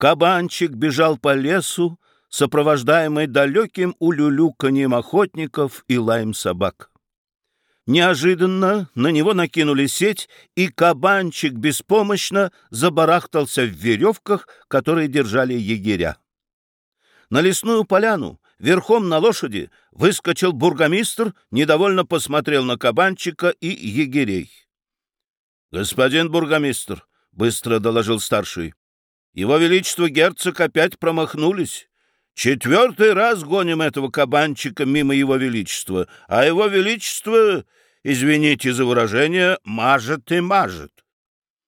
Кабанчик бежал по лесу, сопровождаемый далеким улюлюканьем охотников и лаем собак. Неожиданно на него накинули сеть, и кабанчик беспомощно забарахтался в веревках, которые держали егеря. На лесную поляну верхом на лошади выскочил бургомистр, недовольно посмотрел на кабанчика и егерей. — Господин бургомистр, — быстро доложил старший, — его величество герцог опять промахнулись. Четвертый раз гоним этого кабанчика мимо его величества, а его величество, извините за выражение, мажет и мажет.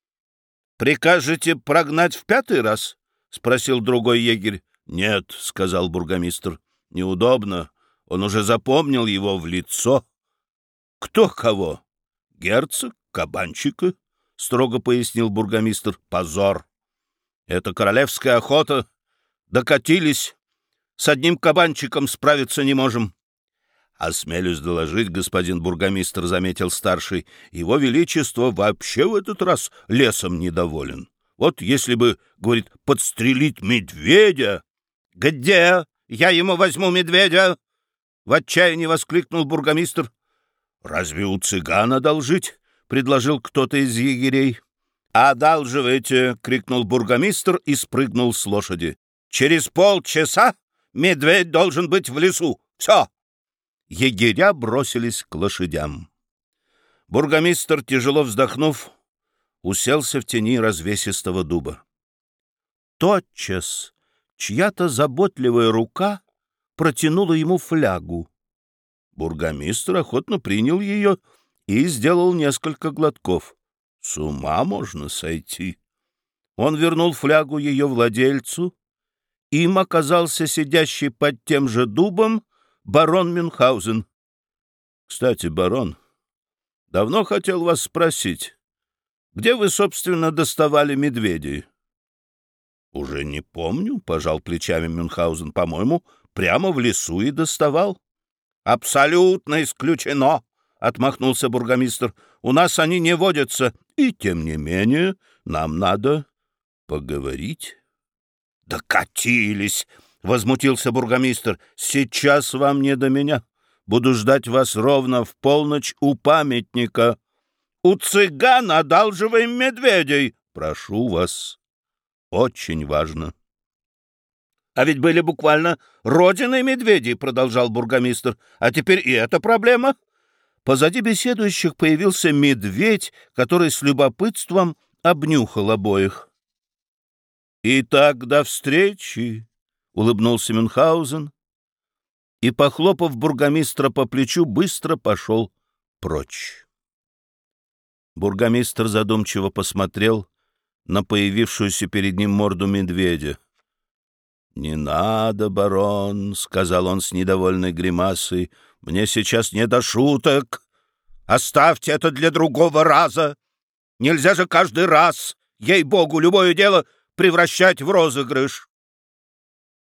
— Прикажете прогнать в пятый раз? — спросил другой егерь. — Нет, — сказал бургомистр, — неудобно. Он уже запомнил его в лицо. — Кто кого? — Герцог, кабанчика, — строго пояснил бургомистр. — Позор! Это королевская охота. Докатились с одним кабанчиком справиться не можем. — Осмелюсь доложить, господин бургомистр, — заметил старший, — его величество вообще в этот раз лесом недоволен. Вот если бы, говорит, подстрелить медведя... — Где я ему возьму медведя? — в отчаянии воскликнул бургомистр. — Разве у цыгана одолжить? — предложил кто-то из егерей. — «Одалживайте!» — крикнул бургомистр и спрыгнул с лошади. «Через полчаса Медведь должен быть в лесу. Все!» Егеря бросились к лошадям. Бургомистр, тяжело вздохнув, уселся в тени развесистого дуба. Тотчас чья-то заботливая рука протянула ему флягу. Бургомистр охотно принял ее и сделал несколько глотков. С ума можно сойти. Он вернул флягу ее владельцу, им оказался сидящий под тем же дубом барон Мюнхгаузен. — Кстати, барон, давно хотел вас спросить, где вы, собственно, доставали медведей? — Уже не помню, — пожал плечами Мюнхгаузен, — по-моему, прямо в лесу и доставал. — Абсолютно исключено, — отмахнулся бургомистр. — У нас они не водятся, и, тем не менее, нам надо поговорить. «Докатились!» — возмутился бургомистр. «Сейчас вам не до меня. Буду ждать вас ровно в полночь у памятника. У цыгана одалживаем медведей. Прошу вас. Очень важно». «А ведь были буквально родиной медведей», — продолжал бургомистр. «А теперь и эта проблема». Позади беседующих появился медведь, который с любопытством обнюхал обоих. «Итак, до встречи!» — улыбнулся Мюнхгаузен и, похлопав бургомистра по плечу, быстро пошел прочь. Бургомистр задумчиво посмотрел на появившуюся перед ним морду медведя. «Не надо, барон», — сказал он с недовольной гримасой, — «мне сейчас не до шуток. Оставьте это для другого раза. Нельзя же каждый раз, ей-богу, любое дело превращать в розыгрыш.